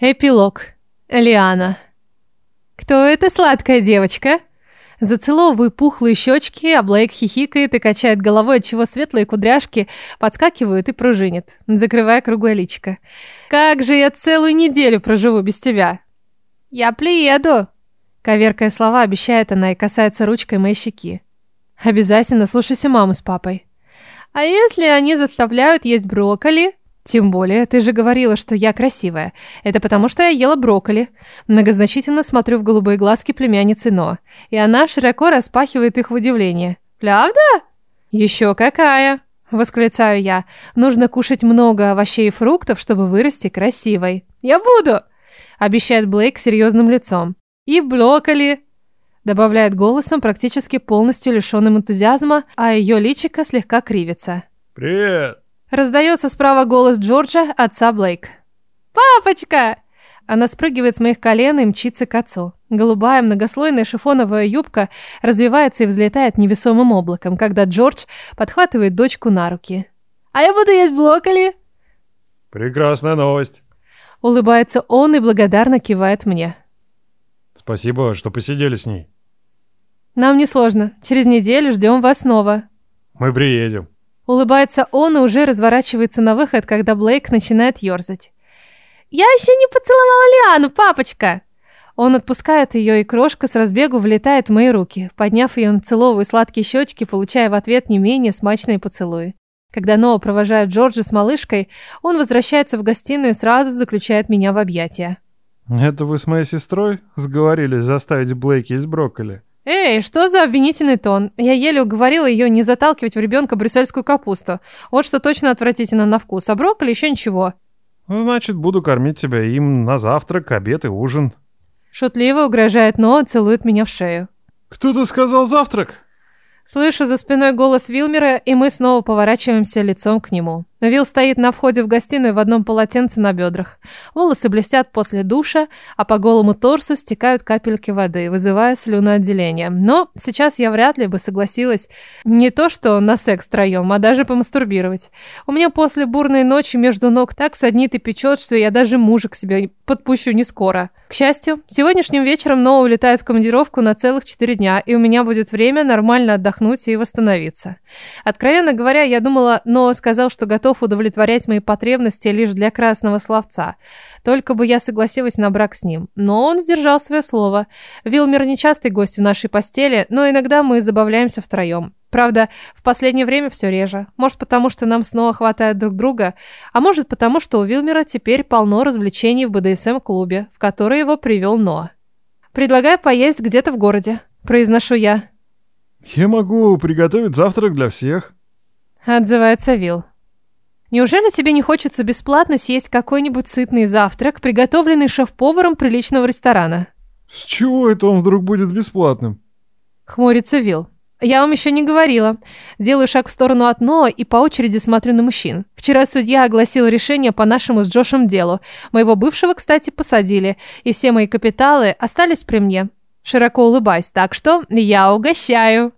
Эпилог. Лиана. «Кто эта сладкая девочка?» Зацеловываю пухлые щечки, а Блейк хихикает и качает головой, отчего светлые кудряшки подскакивают и пружинит, закрывая круглое личико. «Как же я целую неделю проживу без тебя?» «Я приеду!» Коверкая слова, обещает она и касается ручкой моей щеки. «Обязательно слушайся маму с папой». «А если они заставляют есть брокколи?» Тем более, ты же говорила, что я красивая. Это потому, что я ела брокколи. Многозначительно смотрю в голубые глазки племянницы Но. И она широко распахивает их в удивлении. Правда? Еще какая! Восклицаю я. Нужно кушать много овощей и фруктов, чтобы вырасти красивой. Я буду! Обещает Блейк серьезным лицом. И брокколи. Добавляет голосом, практически полностью лишенным энтузиазма, а ее личико слегка кривится. «Привет!» Раздается справа голос Джорджа, отца Блейк. «Папочка!» Она спрыгивает с моих колен и мчится к отцу. Голубая многослойная шифоновая юбка развивается и взлетает невесомым облаком, когда Джордж подхватывает дочку на руки. «А я буду есть блокколи!» «Прекрасная новость!» Улыбается он и благодарно кивает мне. «Спасибо, что посидели с ней». «Нам не сложно. Через неделю ждем вас снова». «Мы приедем». Улыбается он и уже разворачивается на выход, когда Блейк начинает ерзать. «Я еще не поцеловала Лиану, папочка!» Он отпускает ее, и крошка с разбегу влетает в мои руки. Подняв ее, он целовывает сладкие щечки, получая в ответ не менее смачные поцелуи. Когда Ноа провожает Джорджа с малышкой, он возвращается в гостиную и сразу заключает меня в объятия. «Это вы с моей сестрой сговорились заставить Блейки из брокколи?» «Эй, что за обвинительный тон? Я еле уговорила ее не заталкивать в ребенка брюссельскую капусту. Вот что точно отвратительно на вкус, а брокколи еще ничего». «Значит, буду кормить тебя им на завтрак, обед и ужин». Шутливо угрожает Ноа, целует меня в шею. «Кто-то сказал завтрак?» Слышу за спиной голос Вилмера, и мы снова поворачиваемся лицом к нему. Вил стоит на входе в гостиную в одном полотенце на бедрах. Волосы блестят после душа, а по голому торсу стекают капельки воды, вызывая слюноотделение. Но сейчас я вряд ли бы согласилась не то что на секс втроем, а даже помастурбировать. У меня после бурной ночи между ног так саднит и печет, что я даже мужа к себе подпущу не скоро. К счастью, сегодняшним вечером Ноа улетает в командировку на целых четыре дня, и у меня будет время нормально отдохнуть и восстановиться. Откровенно говоря, я думала, Ноа сказал, что готов удовлетворять мои потребности лишь для красного словца. Только бы я согласилась на брак с ним. Но он сдержал свое слово. Вилмер нечастый гость в нашей постели, но иногда мы забавляемся втроем. Правда, в последнее время все реже. Может, потому что нам снова хватает друг друга, а может, потому что у Вилмера теперь полно развлечений в БДСМ-клубе, в который его привел Ноа. «Предлагаю поесть где-то в городе», – произношу я. «Я могу приготовить завтрак для всех», – отзывается Вил. «Неужели тебе не хочется бесплатно съесть какой-нибудь сытный завтрак, приготовленный шеф-поваром приличного ресторана?» «С чего это он вдруг будет бесплатным?» – хмурится Вил. Я вам еще не говорила. Делаю шаг в сторону от Ноа и по очереди смотрю на мужчин. Вчера судья огласил решение по нашему с Джошем делу. Моего бывшего, кстати, посадили, и все мои капиталы остались при мне. Широко улыбаюсь, так что я угощаю.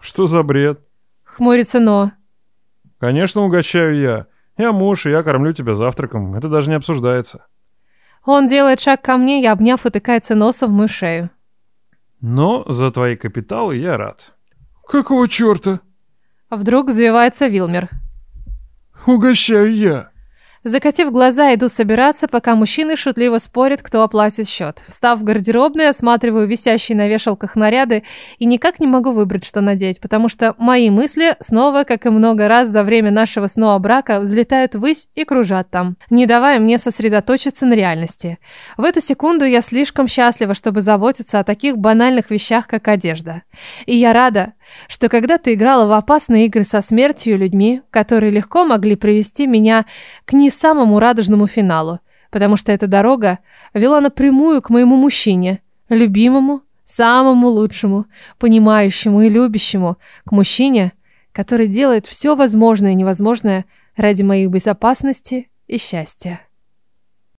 Что за бред? Хмурится Ноа. Конечно, угощаю я. Я муж, и я кормлю тебя завтраком. Это даже не обсуждается. Он делает шаг ко мне и, обняв, утыкается носом в мою шею. Но за твои капиталы я рад. Какого черта? Вдруг взвивается Вилмер. Угощаю я. Закатив глаза, иду собираться, пока мужчины шутливо спорят, кто оплатит счет. Встав в гардеробной, осматриваю висящие на вешалках наряды и никак не могу выбрать, что надеть, потому что мои мысли снова, как и много раз за время нашего снова брака, взлетают ввысь и кружат там, не давая мне сосредоточиться на реальности. В эту секунду я слишком счастлива, чтобы заботиться о таких банальных вещах, как одежда. И я рада, что когда ты играла в опасные игры со смертью людьми, которые легко могли привести меня к не самому радужному финалу, потому что эта дорога вела напрямую к моему мужчине, любимому, самому лучшему, понимающему и любящему, к мужчине, который делает все возможное и невозможное ради моей безопасности и счастья.